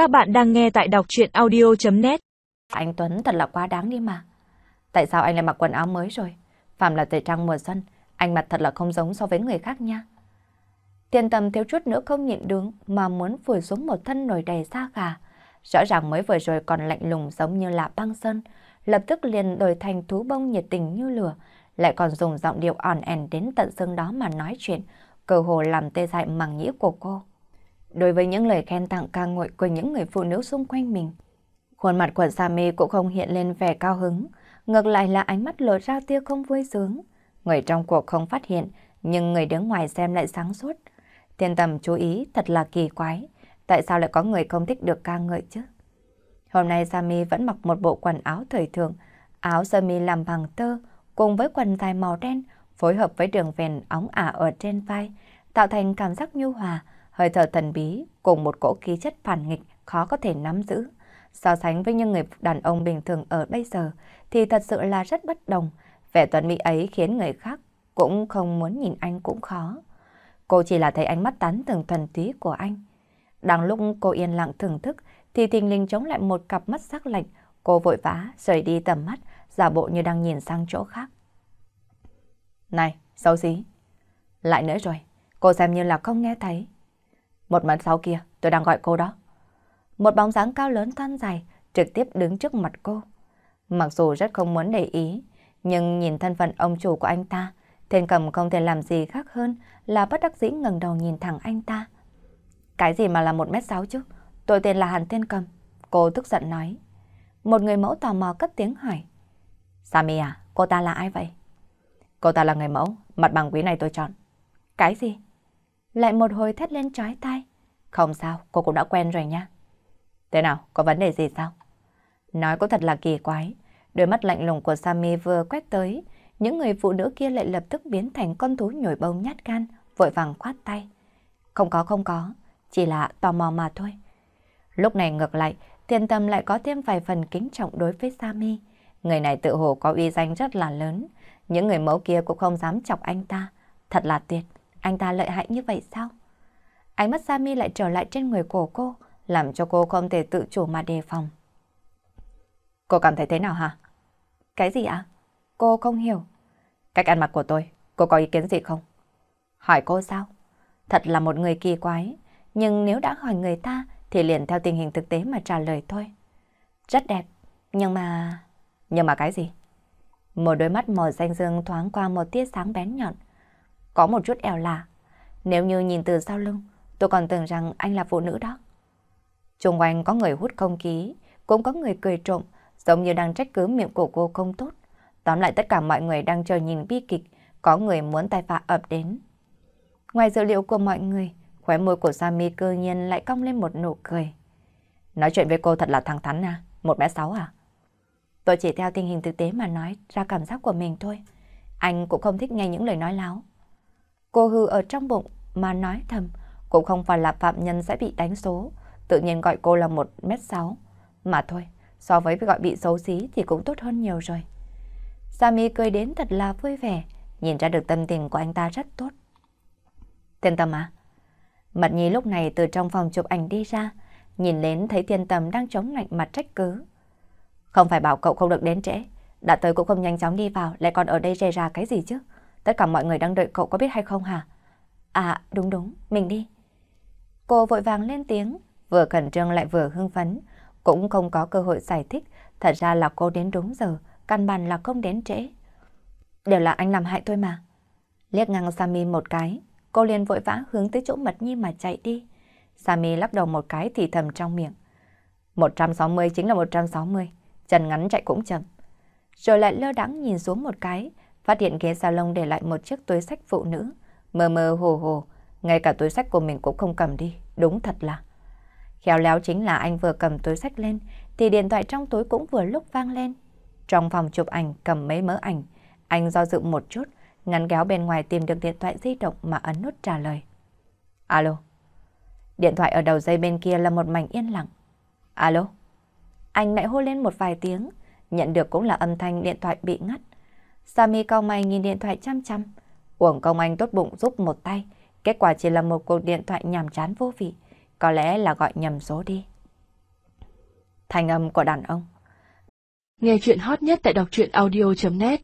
Các bạn đang nghe tại đọc chuyện audio.net Anh Tuấn thật là quá đáng đi mà. Tại sao anh lại mặc quần áo mới rồi? Phạm là thời trang mùa xuân, anh mặt thật là không giống so với người khác nha. Tiền tầm thiếu chút nữa không nhịn đứng mà muốn phủi xuống một thân nồi đầy da gà. Rõ ràng mới vừa rồi còn lạnh lùng giống như là băng sơn, lập tức liền đổi thành thú bông nhiệt tình như lửa, lại còn dùng giọng điệu ỏn ẻn đến tận xương đó mà nói chuyện, cơ hồ làm tê dại màng nhĩ của cô. Đối với những lời khen tặng ca ngợi của những người phụ nữ xung quanh mình, khuôn mặt của Sammy cũng không hiện lên vẻ cao hứng, ngược lại là ánh mắt lộ ra tia không vui sướng. Người trong cuộc không phát hiện, nhưng người đứng ngoài xem lại sáng suốt. Thiên tầm chú ý thật là kỳ quái, tại sao lại có người không thích được ca ngợi chứ? Hôm nay Sammy vẫn mặc một bộ quần áo thời thường áo sơ mi làm bằng tơ, cùng với quần dài màu đen, phối hợp với đường viền óng ả ở trên vai, tạo thành cảm giác nhu hòa, hơi thở thần bí cùng một cỗ khí chất phản nghịch khó có thể nắm giữ. So sánh với những người đàn ông bình thường ở bây giờ thì thật sự là rất bất đồng. Vẻ tuấn mỹ ấy khiến người khác cũng không muốn nhìn anh cũng khó. Cô chỉ là thấy ánh mắt tán thưởng thuần túy của anh. Đang lúc cô yên lặng thưởng thức thì thình lình chống lại một cặp mắt sắc lạnh. Cô vội vã rời đi tầm mắt, giả bộ như đang nhìn sang chỗ khác. Này, xấu xí. Lại nữa rồi, cô xem như là không nghe thấy. Một mét sáu kia, tôi đang gọi cô đó. Một bóng dáng cao lớn thon dài, trực tiếp đứng trước mặt cô. Mặc dù rất không muốn để ý, nhưng nhìn thân phận ông chủ của anh ta, Thiên Cầm không thể làm gì khác hơn là bất đắc dĩ ngẩng đầu nhìn thẳng anh ta. Cái gì mà là một mét sáu chứ? Tôi tên là Hàn Thiên Cầm. Cô tức giận nói. Một người mẫu tò mò cất tiếng hỏi. Sami à, cô ta là ai vậy? Cô ta là người mẫu, mặt bằng quý này tôi chọn. Cái gì? Lại một hồi thét lên trói tai. Không sao, cô cũng đã quen rồi nha. Thế nào, có vấn đề gì sao? Nói cũng thật là kỳ quái. Đôi mắt lạnh lùng của Sammy vừa quét tới, những người phụ nữ kia lại lập tức biến thành con thú nhồi bông nhát gan, vội vàng khoát tay. Không có không có, chỉ là tò mò mà thôi. Lúc này ngược lại, thiên tâm lại có thêm vài phần kính trọng đối với Sammy. Người này tự hồ có uy danh rất là lớn, những người mẫu kia cũng không dám chọc anh ta. Thật là tuyệt, anh ta lợi hại như vậy sao? Ánh mắt Sami lại trở lại trên người của cô, làm cho cô không thể tự chủ mà đề phòng. Cô cảm thấy thế nào hả? Cái gì ạ? Cô không hiểu. Cách ăn mặc của tôi, cô có ý kiến gì không? Hỏi cô sao? Thật là một người kỳ quái, nhưng nếu đã hỏi người ta thì liền theo tình hình thực tế mà trả lời thôi. Rất đẹp, nhưng mà... Nhưng mà cái gì? Một đôi mắt màu xanh dương thoáng qua một tia sáng bén nhọn. Có một chút eo lạ. Nếu như nhìn từ sau lưng, tôi còn tưởng rằng anh là phụ nữ đó. Trung quanh có người hút không khí, cũng có người cười trộm, giống như đang trách cứ miệng của cô không tốt. Tóm lại tất cả mọi người đang chờ nhìn bi kịch, có người muốn tai vạ ập đến. Ngoài dữ liệu của mọi người, khóe môi của Sammy cơ nhiên lại cong lên một nụ cười. Nói chuyện với cô thật là thẳng thắn à? Một bé sáu à? Tôi chỉ theo tình hình thực tế mà nói ra cảm giác của mình thôi. Anh cũng không thích nghe những lời nói láo. Cô hư ở trong bụng mà nói thầm, cũng không phải là phạm nhân sẽ bị đánh số, tự nhiên gọi cô là một mét sáu. Mà thôi, so với gọi bị xấu xí thì cũng tốt hơn nhiều rồi. Sammy cười đến thật là vui vẻ, nhìn ra được tâm tình của anh ta rất tốt. Thiên tâm à? Mật nhi lúc này từ trong phòng chụp ảnh đi ra, nhìn đến thấy thiên tâm đang chống lạnh mặt trách cứ. Không phải bảo cậu không được đến trễ, đã tới cũng không nhanh chóng đi vào, lại còn ở đây rề ra cái gì chứ? Tất cả mọi người đang đợi cậu có biết hay không hả? À, đúng đúng, mình đi. Cô vội vàng lên tiếng, vừa khẩn trương lại vừa hưng phấn, cũng không có cơ hội giải thích, thật ra là cô đến đúng giờ, căn bản là không đến trễ. Đều là anh làm hại thôi mà. Liếc ngang Sammy một cái, cô liền vội vã hướng tới chỗ Mật Nhi mà chạy đi. Sammy lắc đầu một cái thì thầm trong miệng. 160 chính là 160, chân ngắn chạy cũng chậm. Rồi lại lơ đắng nhìn xuống một cái, phát hiện ghế salon để lại một chiếc túi sách phụ nữ, mờ mờ hồ hồ, ngay cả túi sách của mình cũng không cầm đi, đúng thật là. Khéo léo chính là anh vừa cầm túi sách lên, thì điện thoại trong túi cũng vừa lúc vang lên. Trong phòng chụp ảnh cầm mấy mớ ảnh, anh do dự một chút, ngắn kéo bên ngoài tìm được điện thoại di động mà ấn nút trả lời. Alo. Điện thoại ở đầu dây bên kia là một mảnh yên lặng. Alo. Anh lại hô lên một vài tiếng, nhận được cũng là âm thanh điện thoại bị ngắt. sami cao mày nhìn điện thoại chăm chăm. Uổng công anh tốt bụng giúp một tay, Kết quả chỉ là một cuộc điện thoại nhàm chán vô vị, có lẽ là gọi nhầm số đi. Thành âm của đàn ông. Nghe chuyện hot nhất tại đọc truyện audio.net